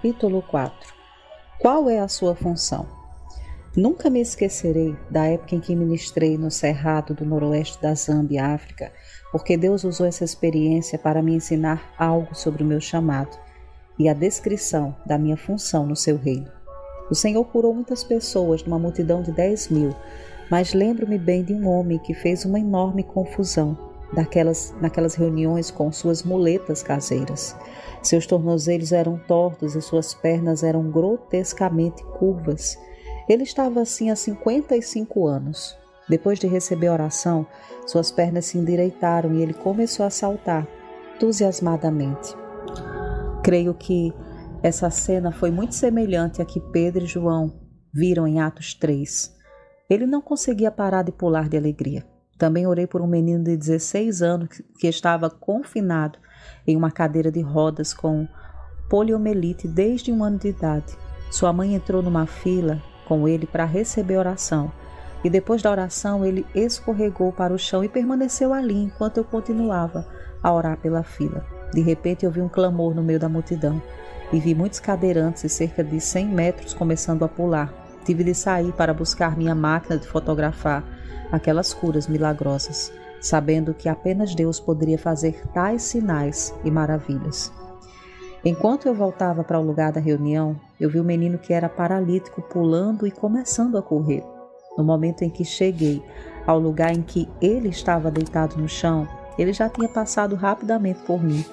Capítulo 4 Qual é a sua função? Nunca me esquecerei da época em que ministrei no Cerrado do Noroeste da Zâmbia, África, porque Deus usou essa experiência para me ensinar algo sobre o meu chamado e a descrição da minha função no seu reino. O Senhor curou muitas pessoas numa multidão de dez mil, mas lembro-me bem de um homem que fez uma enorme confusão daquelas, naquelas reuniões com suas muletas caseiras. Seus tornozelos eram tortos e suas pernas eram grotescamente curvas. Ele estava assim há 55 anos. Depois de receber a oração, suas pernas se endireitaram e ele começou a saltar entusiasmadamente. Creio que essa cena foi muito semelhante à que Pedro e João viram em Atos 3. Ele não conseguia parar de pular de alegria. Também orei por um menino de 16 anos que estava confinado em uma cadeira de rodas com poliomielite desde um ano de idade. Sua mãe entrou numa fila com ele para receber oração. E depois da oração, ele escorregou para o chão e permaneceu ali enquanto eu continuava a orar pela fila. De repente, eu vi um clamor no meio da multidão e vi muitos cadeirantes e cerca de 100 metros começando a pular. Tive de sair para buscar minha máquina de fotografar aquelas curas milagrosas, sabendo que apenas Deus poderia fazer tais sinais e maravilhas. Enquanto eu voltava para o lugar da reunião, eu vi o um menino que era paralítico pulando e começando a correr. No momento em que cheguei ao lugar em que ele estava deitado no chão, ele já tinha passado rapidamente por mim.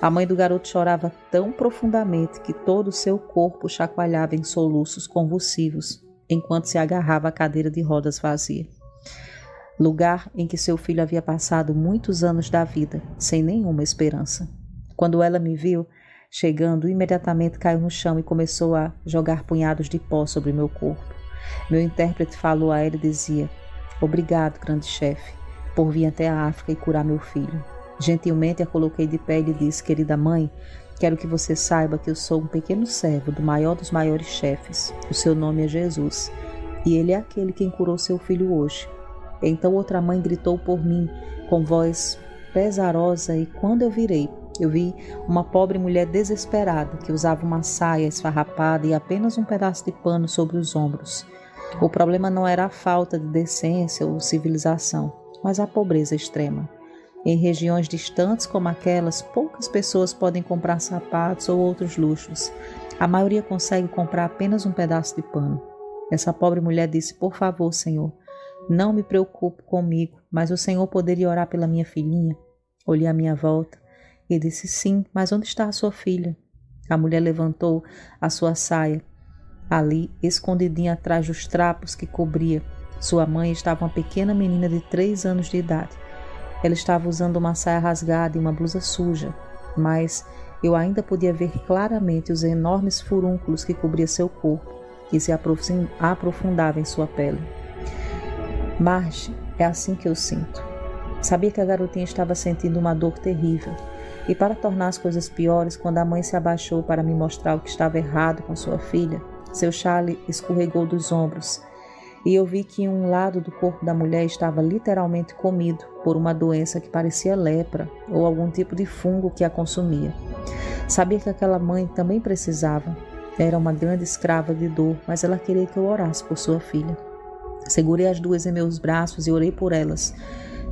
A mãe do garoto chorava tão profundamente que todo o seu corpo chacoalhava em soluços convulsivos, enquanto se agarrava à cadeira de rodas vazia lugar em que seu filho havia passado muitos anos da vida, sem nenhuma esperança. Quando ela me viu chegando, imediatamente caiu no chão e começou a jogar punhados de pó sobre meu corpo. Meu intérprete falou a ela e dizia: Obrigado, grande chefe, por vir até a África e curar meu filho. Gentilmente a coloquei de pé e disse: Querida mãe, quero que você saiba que eu sou um pequeno servo do maior dos maiores chefes. O seu nome é Jesus. E ele é aquele quem curou seu filho hoje. Então outra mãe gritou por mim com voz pesarosa, e quando eu virei, eu vi uma pobre mulher desesperada que usava uma saia esfarrapada e apenas um pedaço de pano sobre os ombros. O problema não era a falta de decência ou civilização, mas a pobreza extrema. Em regiões distantes como aquelas, poucas pessoas podem comprar sapatos ou outros luxos. A maioria consegue comprar apenas um pedaço de pano. Essa pobre mulher disse: Por favor, Senhor, não me preocupo comigo, mas o Senhor poderia orar pela minha filhinha? Olhei à minha volta e disse: Sim, mas onde está a sua filha? A mulher levantou a sua saia. Ali, escondidinha atrás dos trapos que cobria, sua mãe estava uma pequena menina de três anos de idade. Ela estava usando uma saia rasgada e uma blusa suja, mas eu ainda podia ver claramente os enormes furúnculos que cobria seu corpo e se aprofundavam em sua pele. Marge, é assim que eu sinto. Sabia que a garotinha estava sentindo uma dor terrível. E para tornar as coisas piores, quando a mãe se abaixou para me mostrar o que estava errado com sua filha, seu chale escorregou dos ombros e eu vi que um lado do corpo da mulher estava literalmente comido por uma doença que parecia lepra ou algum tipo de fungo que a consumia. Sabia que aquela mãe também precisava. Era uma grande escrava de dor, mas ela queria que eu orasse por sua filha. Segurei as duas em meus braços e orei por elas,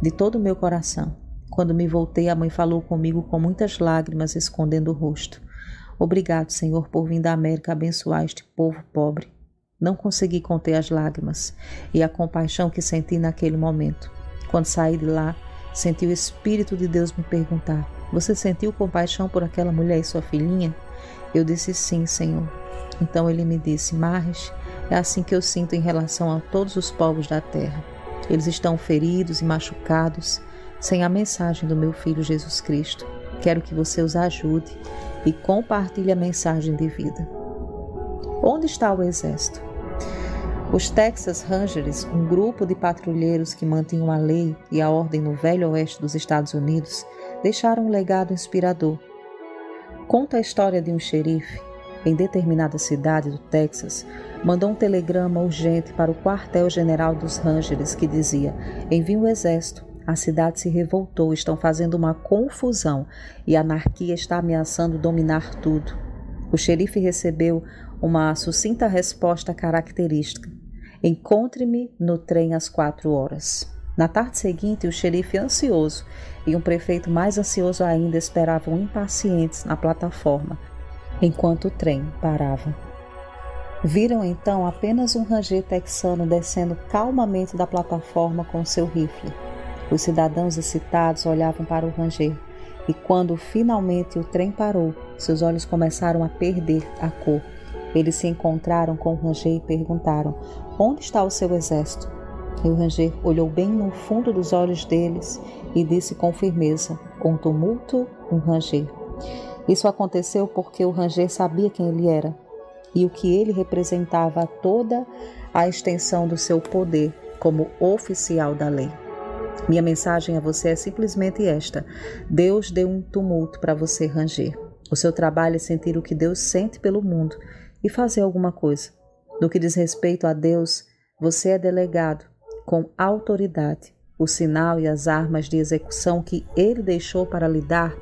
de todo o meu coração. Quando me voltei, a mãe falou comigo com muitas lágrimas, escondendo o rosto. Obrigado, Senhor, por vir da América abençoar este povo pobre. Não consegui conter as lágrimas e a compaixão que senti naquele momento. Quando saí de lá, senti o Espírito de Deus me perguntar: Você sentiu compaixão por aquela mulher e sua filhinha? Eu disse sim, Senhor. Então ele me disse: Marres, é assim que eu sinto em relação a todos os povos da terra. Eles estão feridos e machucados, sem a mensagem do meu Filho Jesus Cristo. Quero que você os ajude e compartilhe a mensagem de vida. Onde está o exército? Os Texas Rangers, um grupo de patrulheiros que mantinham a lei e a ordem no velho oeste dos Estados Unidos, deixaram um legado inspirador. Conta a história de um xerife em determinada cidade do Texas, mandou um telegrama urgente para o quartel-general dos Rangers que dizia: Envie o exército. A cidade se revoltou, estão fazendo uma confusão e a anarquia está ameaçando dominar tudo. O xerife recebeu uma sucinta resposta característica: Encontre-me no trem às quatro horas. Na tarde seguinte, o xerife ansioso e um prefeito mais ansioso ainda esperavam impacientes na plataforma, enquanto o trem parava. Viram então apenas um ranger texano descendo calmamente da plataforma com seu rifle. Os cidadãos excitados olhavam para o ranger, e quando finalmente o trem parou, seus olhos começaram a perder a cor. Eles se encontraram com o ranger e perguntaram: Onde está o seu exército? O ranger olhou bem no fundo dos olhos deles e disse com firmeza: Com tumulto, um ranger. Isso aconteceu porque o ranger sabia quem ele era e o que ele representava toda a extensão do seu poder como oficial da lei. Minha mensagem a você é simplesmente esta: Deus deu um tumulto para você ranger. O seu trabalho é sentir o que Deus sente pelo mundo e fazer alguma coisa. No que diz respeito a Deus, você é delegado com autoridade o sinal e as armas de execução que ele deixou para lidar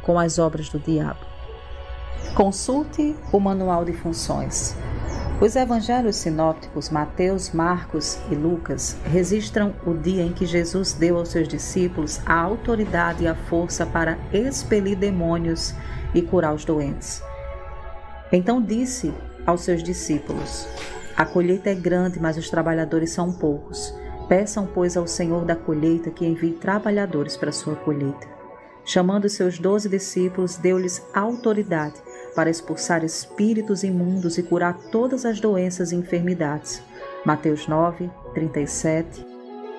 com as obras do diabo. Consulte o Manual de Funções. Os evangelhos sinópticos Mateus, Marcos e Lucas registram o dia em que Jesus deu aos seus discípulos a autoridade e a força para expelir demônios e curar os doentes. Então disse aos seus discípulos: A colheita é grande, mas os trabalhadores são poucos. Peçam, pois, ao Senhor da colheita que envie trabalhadores para sua colheita. Chamando seus doze discípulos, deu-lhes autoridade para expulsar espíritos imundos e curar todas as doenças e enfermidades. Mateus 9, 37.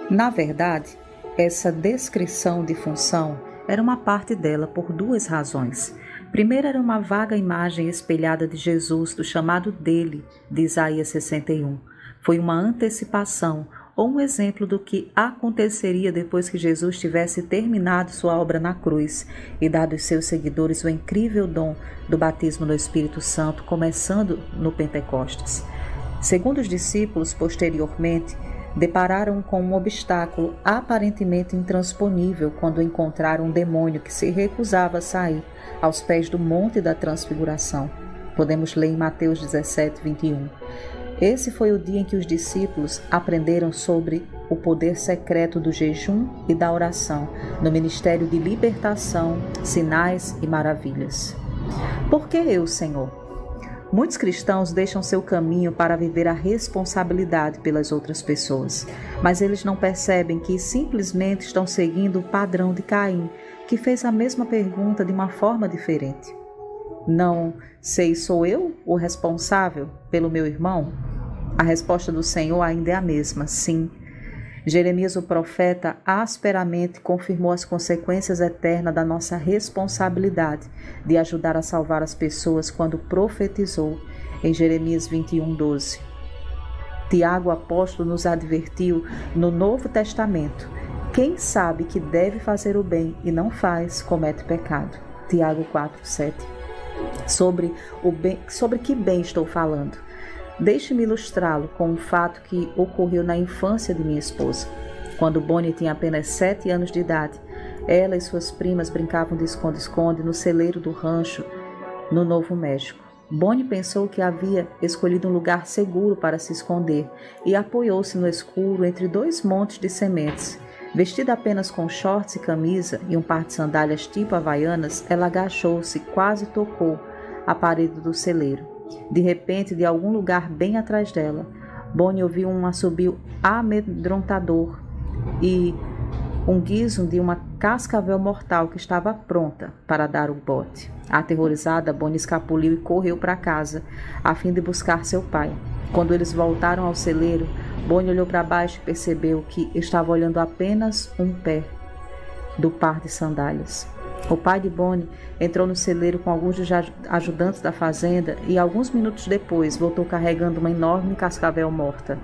Na verdade, essa descrição de função era uma parte dela por duas razões. Primeiro, era uma vaga imagem espelhada de Jesus, do chamado dele, de Isaías 61. Foi uma antecipação, ou um exemplo do que aconteceria depois que Jesus tivesse terminado sua obra na cruz e dado aos seus seguidores o incrível dom do batismo no Espírito Santo, começando no Pentecostes. Segundo os discípulos, posteriormente, depararam com um obstáculo aparentemente intransponível quando encontraram um demônio que se recusava a sair aos pés do Monte da Transfiguração. Podemos ler em Mateus 17, 21. Esse foi o dia em que os discípulos aprenderam sobre o poder secreto do jejum e da oração no ministério de libertação, sinais e maravilhas. Por que eu, Senhor? Muitos cristãos deixam seu caminho para viver a responsabilidade pelas outras pessoas, mas eles não percebem que simplesmente estão seguindo o padrão de Caim, que fez a mesma pergunta de uma forma diferente. Não sei, sou eu o responsável pelo meu irmão? A resposta do Senhor ainda é a mesma, sim. Jeremias, o profeta, asperamente confirmou as consequências eternas da nossa responsabilidade de ajudar a salvar as pessoas quando profetizou em Jeremias 21, 12. Tiago, apóstolo, nos advertiu no Novo Testamento: quem sabe que deve fazer o bem e não faz, comete pecado. Tiago 4, 7 sobre o bem, sobre que bem estou falando. Deixe-me ilustrá-lo com um fato que ocorreu na infância de minha esposa. Quando Bonnie tinha apenas sete anos de idade, ela e suas primas brincavam de esconde-esconde no celeiro do rancho no Novo México. Bonnie pensou que havia escolhido um lugar seguro para se esconder e apoiou-se no escuro entre dois montes de sementes. Vestida apenas com shorts e camisa e um par de sandálias tipo havaianas, ela agachou-se quase tocou a parede do celeiro. De repente, de algum lugar bem atrás dela, Bonnie ouviu um assobio amedrontador e um guiso de uma cascavel mortal que estava pronta para dar o bote. Aterrorizada, Bonnie escapuliu e correu para casa, a fim de buscar seu pai. Quando eles voltaram ao celeiro, Bonnie olhou para baixo e percebeu que estava olhando apenas um pé do par de sandálias. O pai de Bonnie entrou no celeiro com alguns dos ajudantes da fazenda e, alguns minutos depois, voltou carregando uma enorme cascavel morta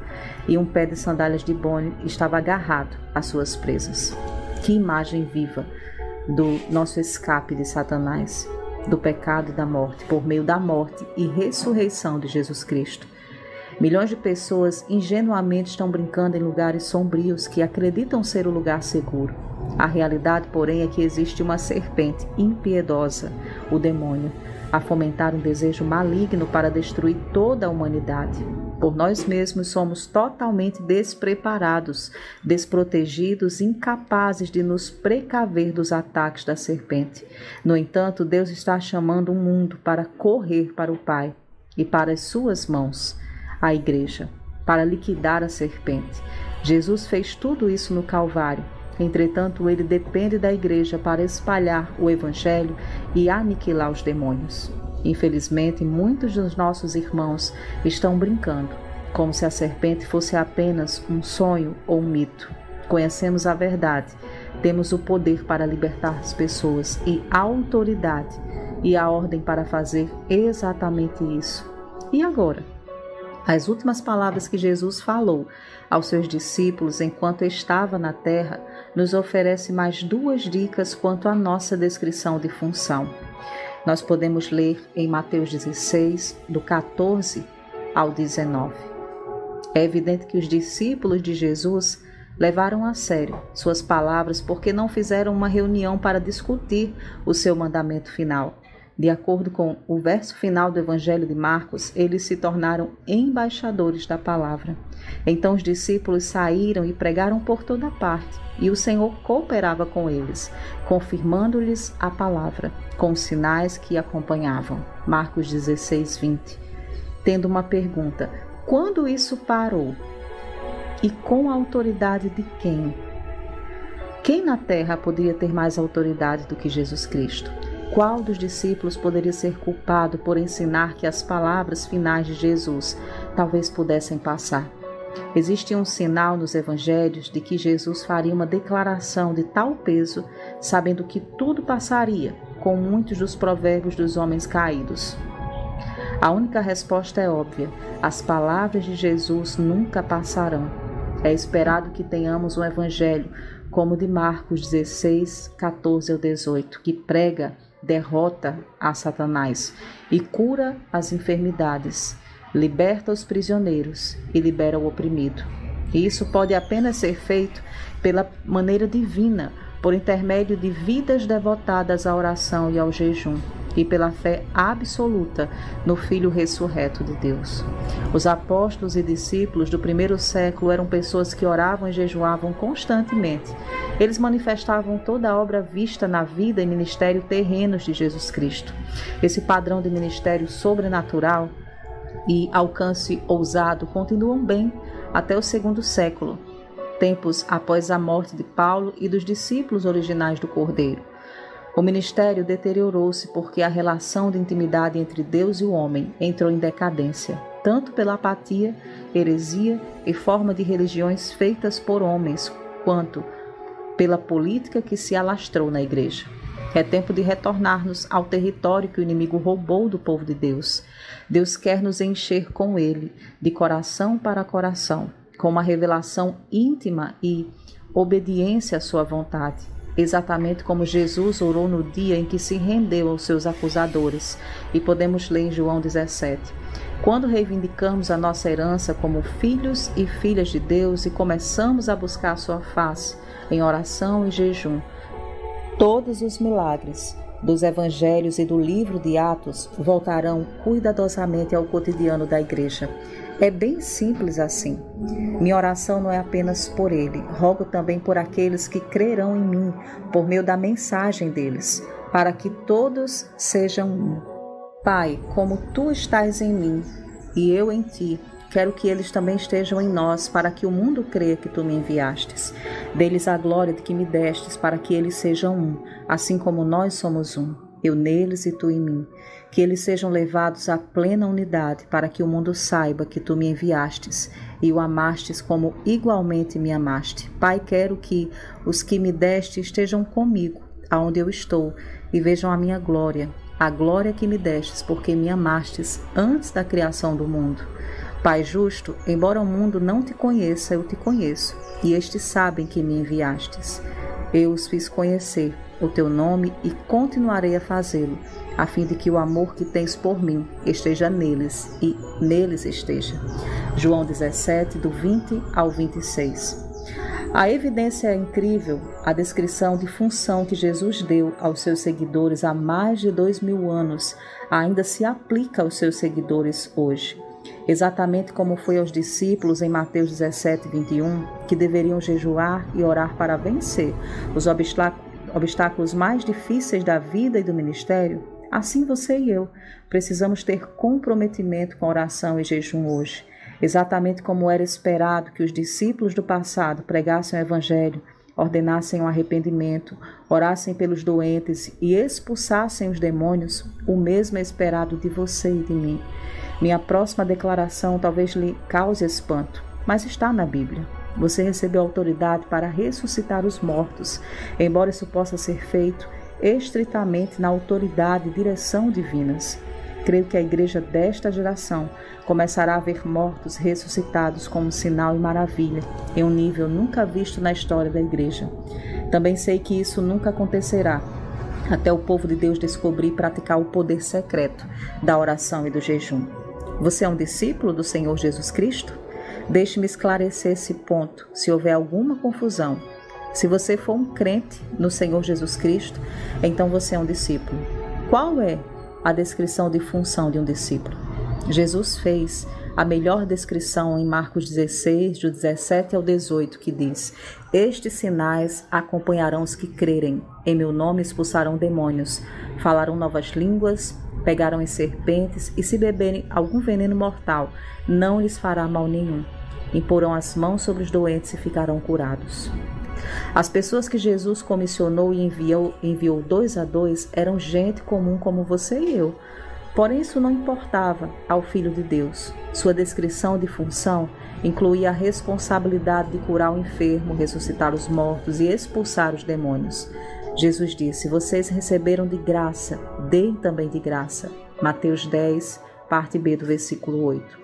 e um pé de sandálias de Bonnie estava agarrado às suas presas. Que imagem viva do nosso escape de Satanás, do pecado e da morte, por meio da morte e ressurreição de Jesus Cristo. Milhões de pessoas ingenuamente estão brincando em lugares sombrios que acreditam ser o lugar seguro. A realidade, porém, é que existe uma serpente impiedosa, o demônio, a fomentar um desejo maligno para destruir toda a humanidade. Por nós mesmos somos totalmente despreparados, desprotegidos, incapazes de nos precaver dos ataques da serpente. No entanto, Deus está chamando o mundo para correr para o Pai e para as suas mãos, a igreja, para liquidar a serpente. Jesus fez tudo isso no Calvário. Entretanto, ele depende da igreja para espalhar o evangelho e aniquilar os demônios. Infelizmente, muitos dos nossos irmãos estão brincando, como se a serpente fosse apenas um sonho ou um mito. Conhecemos a verdade, temos o poder para libertar as pessoas e a autoridade e a ordem para fazer exatamente isso. E agora? As últimas palavras que Jesus falou aos seus discípulos enquanto estava na terra nos oferece mais duas dicas quanto à nossa descrição de função. Nós podemos ler em Mateus 16, do 14 ao 19. É evidente que os discípulos de Jesus levaram a sério suas palavras porque não fizeram uma reunião para discutir o seu mandamento final. De acordo com o verso final do Evangelho de Marcos, eles se tornaram embaixadores da palavra. Então os discípulos saíram e pregaram por toda parte, e o Senhor cooperava com eles, confirmando-lhes a palavra, com os sinais que acompanhavam. Marcos 16, 20. Tendo uma pergunta: quando isso parou? E com a autoridade de quem? Quem na terra poderia ter mais autoridade do que Jesus Cristo? Qual dos discípulos poderia ser culpado por ensinar que as palavras finais de Jesus talvez pudessem passar? Existe um sinal nos evangelhos de que Jesus faria uma declaração de tal peso, sabendo que tudo passaria, com muitos dos provérbios dos homens caídos. A única resposta é óbvia: as palavras de Jesus nunca passarão. É esperado que tenhamos um evangelho como o de Marcos 16, 14 ao 18, que prega derrota a Satanás e cura as enfermidades, liberta os prisioneiros e libera o oprimido. E isso pode apenas ser feito pela maneira divina, por intermédio de vidas devotadas à oração e ao jejum e pela fé absoluta no Filho ressurreto de Deus. Os apóstolos e discípulos do primeiro século eram pessoas que oravam e jejuavam constantemente. Eles manifestavam toda a obra vista na vida e ministério terrenos de Jesus Cristo. Esse padrão de ministério sobrenatural e alcance ousado continuam bem até o segundo século, tempos após a morte de Paulo e dos discípulos originais do Cordeiro. O ministério deteriorou-se porque a relação de intimidade entre Deus e o homem entrou em decadência, tanto pela apatia, heresia e forma de religiões feitas por homens, quanto pela política que se alastrou na igreja. É tempo de retornarmos ao território que o inimigo roubou do povo de Deus. Deus quer nos encher com ele, de coração para coração, com uma revelação íntima e obediência à sua vontade exatamente como Jesus orou no dia em que se rendeu aos seus acusadores, e podemos ler em João 17. Quando reivindicamos a nossa herança como filhos e filhas de Deus e começamos a buscar a sua face em oração e jejum, todos os milagres dos evangelhos e do livro de Atos voltarão cuidadosamente ao cotidiano da igreja. É bem simples assim. Minha oração não é apenas por ele, rogo também por aqueles que crerão em mim por meio da mensagem deles, para que todos sejam um. Pai, como tu estás em mim e eu em ti, quero que eles também estejam em nós, para que o mundo creia que tu me enviastes. Deles a glória de que me destes, para que eles sejam um, assim como nós somos um, eu neles e tu em mim que eles sejam levados à plena unidade, para que o mundo saiba que tu me enviastes e o amastes como igualmente me amaste. Pai, quero que os que me deste estejam comigo, aonde eu estou, e vejam a minha glória, a glória que me destes, porque me amastes antes da criação do mundo. Pai justo, embora o mundo não te conheça, eu te conheço, e estes sabem que me enviastes. Eu os fiz conhecer o teu nome e continuarei a fazê-lo a fim de que o amor que tens por mim esteja neles e neles esteja. João 17, do 20 ao 26. A evidência é incrível, a descrição de função que Jesus deu aos seus seguidores há mais de dois mil anos ainda se aplica aos seus seguidores hoje. Exatamente como foi aos discípulos em Mateus 17, 21, que deveriam jejuar e orar para vencer os obstáculos mais difíceis da vida e do ministério, assim você e eu precisamos ter comprometimento com oração e jejum hoje. Exatamente como era esperado que os discípulos do passado pregassem o Evangelho, ordenassem o arrependimento, orassem pelos doentes e expulsassem os demônios, o mesmo é esperado de você e de mim. Minha próxima declaração talvez lhe cause espanto, mas está na Bíblia. Você recebeu autoridade para ressuscitar os mortos, embora isso possa ser feito estritamente na autoridade e direção divinas. Creio que a igreja desta geração começará a ver mortos ressuscitados como sinal e maravilha, em um nível nunca visto na história da igreja. Também sei que isso nunca acontecerá até o povo de Deus descobrir e praticar o poder secreto da oração e do jejum. Você é um discípulo do Senhor Jesus Cristo? Deixe-me esclarecer esse ponto, se houver alguma confusão. Se você for um crente no Senhor Jesus Cristo, então você é um discípulo. Qual é a descrição de função de um discípulo. Jesus fez a melhor descrição em Marcos 16, do 17 ao 18, que diz: Estes sinais acompanharão os que crerem. Em meu nome expulsarão demônios, falarão novas línguas, pegarão em serpentes, e se beberem algum veneno mortal, não lhes fará mal nenhum. Imporão as mãos sobre os doentes e ficarão curados. As pessoas que Jesus comissionou e enviou, enviou dois a dois eram gente comum como você e eu. Porém, isso não importava ao Filho de Deus. Sua descrição de função incluía a responsabilidade de curar o enfermo, ressuscitar os mortos e expulsar os demônios. Jesus disse: Vocês receberam de graça, deem também de graça. Mateus 10, parte B do versículo 8.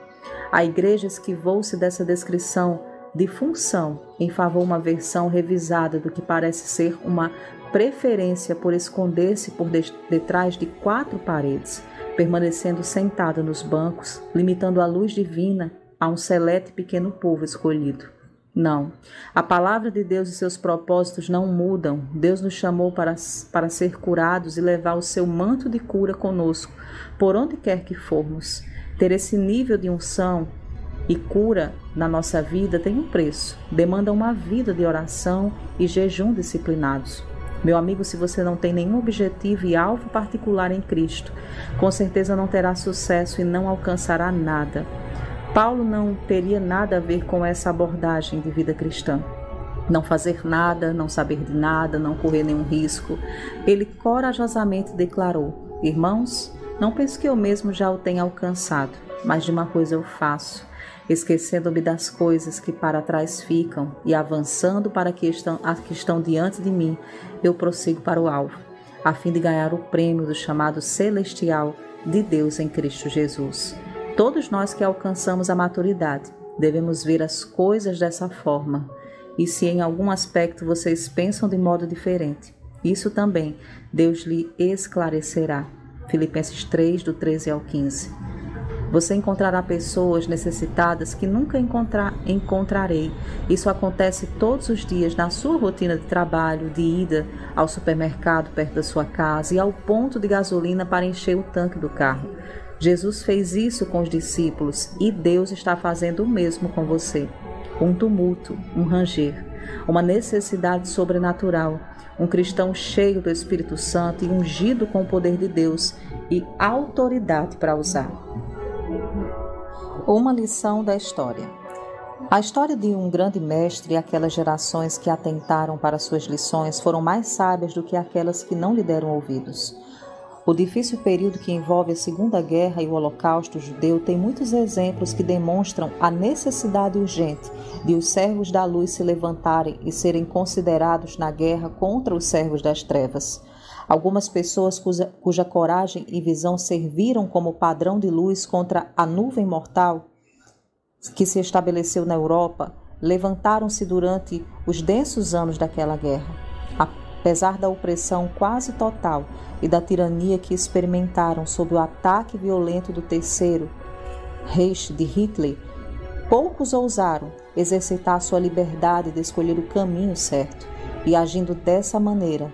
A igreja esquivou-se dessa descrição de função em favor de uma versão revisada do que parece ser uma preferência por esconder-se por detrás de quatro paredes, permanecendo sentada nos bancos, limitando a luz divina a um seleto pequeno povo escolhido. Não, a palavra de Deus e seus propósitos não mudam. Deus nos chamou para, para ser curados e levar o seu manto de cura conosco, por onde quer que formos. Ter esse nível de unção e cura na nossa vida tem um preço, demanda uma vida de oração e jejum disciplinados. Meu amigo, se você não tem nenhum objetivo e alvo particular em Cristo, com certeza não terá sucesso e não alcançará nada. Paulo não teria nada a ver com essa abordagem de vida cristã. Não fazer nada, não saber de nada, não correr nenhum risco. Ele corajosamente declarou: Irmãos, não penso que eu mesmo já o tenha alcançado, mas de uma coisa eu faço esquecendo-me das coisas que para trás ficam e avançando para que estão, as que estão diante de mim, eu prossigo para o alvo, a fim de ganhar o prêmio do chamado celestial de Deus em Cristo Jesus. Todos nós que alcançamos a maturidade devemos ver as coisas dessa forma. E se em algum aspecto vocês pensam de modo diferente, isso também Deus lhe esclarecerá. Filipenses 3, do 13 ao 15. Você encontrará pessoas necessitadas que nunca encontrar, encontrarei. Isso acontece todos os dias na sua rotina de trabalho, de ida ao supermercado perto da sua casa e ao ponto de gasolina para encher o tanque do carro. Jesus fez isso com os discípulos e Deus está fazendo o mesmo com você. Um tumulto, um ranger, uma necessidade sobrenatural, um cristão cheio do Espírito Santo e ungido com o poder de Deus e autoridade para usar. Uma lição da história. A história de um grande mestre e aquelas gerações que atentaram para suas lições foram mais sábias do que aquelas que não lhe deram ouvidos. O difícil período que envolve a Segunda Guerra e o Holocausto judeu tem muitos exemplos que demonstram a necessidade urgente de os servos da luz se levantarem e serem considerados na guerra contra os servos das trevas. Algumas pessoas cuja, cuja coragem e visão serviram como padrão de luz contra a nuvem mortal que se estabeleceu na Europa levantaram-se durante os densos anos daquela guerra. Apesar da opressão quase total e da tirania que experimentaram sob o ataque violento do terceiro Reich de Hitler, Poucos ousaram exercitar sua liberdade de escolher o caminho certo e, agindo dessa maneira,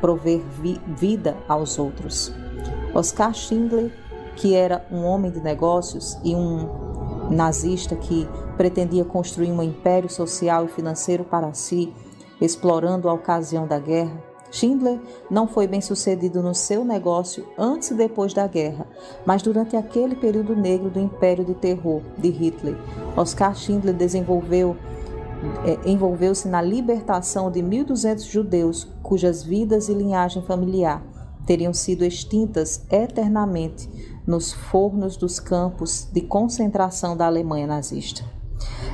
prover vi vida aos outros. Oscar Schindler, que era um homem de negócios e um nazista que pretendia construir um império social e financeiro para si, explorando a ocasião da guerra, Schindler não foi bem sucedido no seu negócio antes e depois da guerra, mas durante aquele período negro do Império de Terror de Hitler, Oscar Schindler desenvolveu é, envolveu-se na libertação de 1.200 judeus cujas vidas e linhagem familiar teriam sido extintas eternamente nos fornos dos campos de concentração da Alemanha nazista.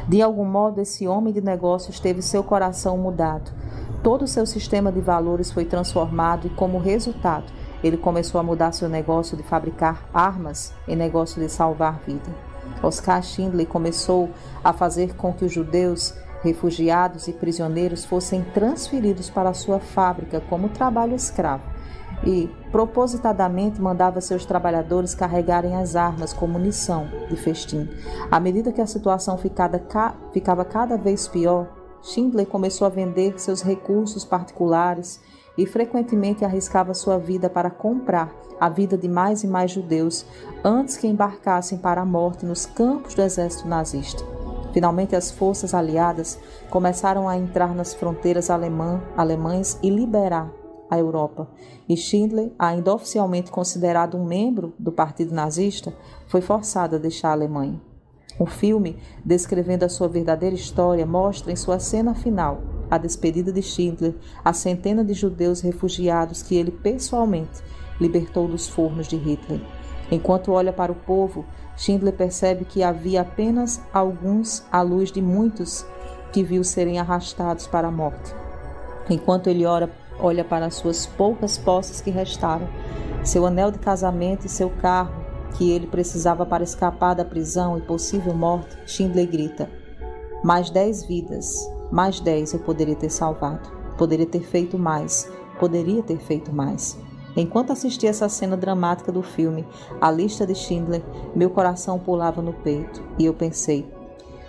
De algum modo, esse homem de negócios teve seu coração mudado Todo o seu sistema de valores foi transformado e, como resultado, ele começou a mudar seu negócio de fabricar armas em negócio de salvar vida. Oscar Schindler começou a fazer com que os judeus, refugiados e prisioneiros fossem transferidos para sua fábrica como trabalho escravo e, propositadamente, mandava seus trabalhadores carregarem as armas como munição de festim. À medida que a situação ficava cada vez pior, Schindler começou a vender seus recursos particulares e frequentemente arriscava sua vida para comprar a vida de mais e mais judeus antes que embarcassem para a morte nos campos do exército nazista. Finalmente, as forças aliadas começaram a entrar nas fronteiras alemã, alemães e liberar a Europa. E Schindler, ainda oficialmente considerado um membro do Partido Nazista, foi forçado a deixar a Alemanha. O filme, descrevendo a sua verdadeira história, mostra em sua cena final a despedida de Schindler, a centena de judeus refugiados que ele pessoalmente libertou dos fornos de Hitler. Enquanto olha para o povo, Schindler percebe que havia apenas alguns à luz de muitos que viu serem arrastados para a morte. Enquanto ele ora, olha para as suas poucas posses que restaram, seu anel de casamento e seu carro, que ele precisava para escapar da prisão e possível morte, Schindler grita: Mais dez vidas, mais dez eu poderia ter salvado. Poderia ter feito mais, poderia ter feito mais. Enquanto assistia essa cena dramática do filme, A Lista de Schindler, meu coração pulava no peito e eu pensei: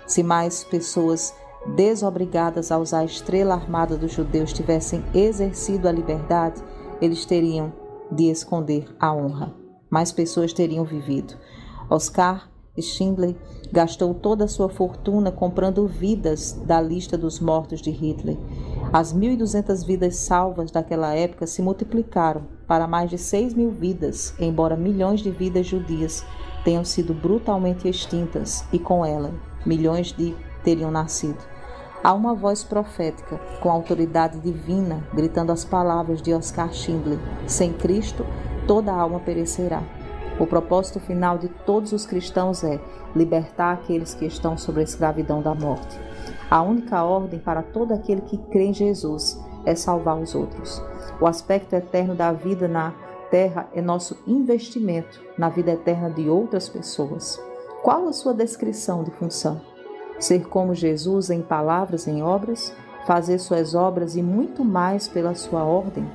se mais pessoas desobrigadas a usar a estrela armada dos judeus tivessem exercido a liberdade, eles teriam de esconder a honra mais pessoas teriam vivido. Oscar Schindler gastou toda a sua fortuna comprando vidas da lista dos mortos de Hitler. As 1.200 vidas salvas daquela época se multiplicaram para mais de 6 mil vidas, embora milhões de vidas judias tenham sido brutalmente extintas e com ela milhões de teriam nascido. Há uma voz profética com autoridade divina gritando as palavras de Oscar Schindler: sem Cristo, toda alma perecerá. O propósito final de todos os cristãos é libertar aqueles que estão sob a escravidão da morte. A única ordem para todo aquele que crê em Jesus é salvar os outros. O aspecto eterno da vida na terra é nosso investimento na vida eterna de outras pessoas. Qual a sua descrição de função? Ser como Jesus em palavras, em obras, fazer suas obras e muito mais pela sua ordem?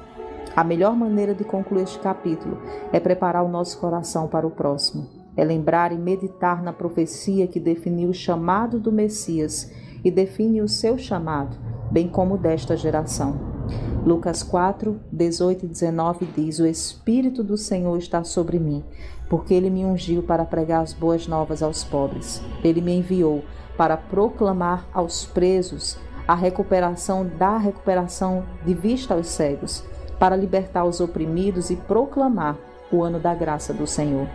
A melhor maneira de concluir este capítulo é preparar o nosso coração para o próximo. É lembrar e meditar na profecia que definiu o chamado do Messias e define o seu chamado, bem como desta geração. Lucas 4, 18 e 19 diz: O Espírito do Senhor está sobre mim, porque ele me ungiu para pregar as boas novas aos pobres. Ele me enviou para proclamar aos presos a recuperação da recuperação de vista aos cegos para libertar os oprimidos e proclamar o ano da graça do Senhor.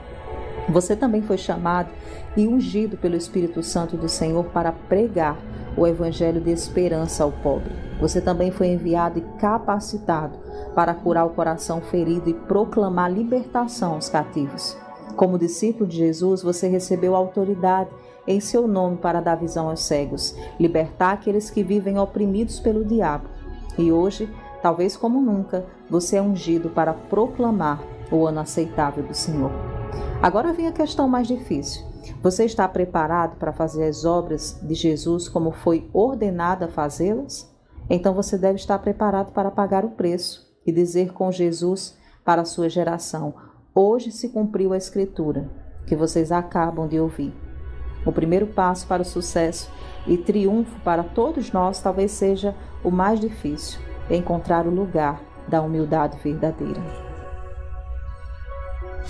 Você também foi chamado e ungido pelo Espírito Santo do Senhor para pregar o evangelho de esperança ao pobre. Você também foi enviado e capacitado para curar o coração ferido e proclamar libertação aos cativos. Como discípulo de Jesus, você recebeu autoridade em seu nome para dar visão aos cegos, libertar aqueles que vivem oprimidos pelo diabo. E hoje Talvez como nunca, você é ungido para proclamar o ano aceitável do Senhor. Agora vem a questão mais difícil. Você está preparado para fazer as obras de Jesus como foi ordenado a fazê-las? Então você deve estar preparado para pagar o preço e dizer com Jesus para a sua geração: Hoje se cumpriu a Escritura que vocês acabam de ouvir. O primeiro passo para o sucesso e triunfo para todos nós talvez seja o mais difícil encontrar o lugar da humildade verdadeira.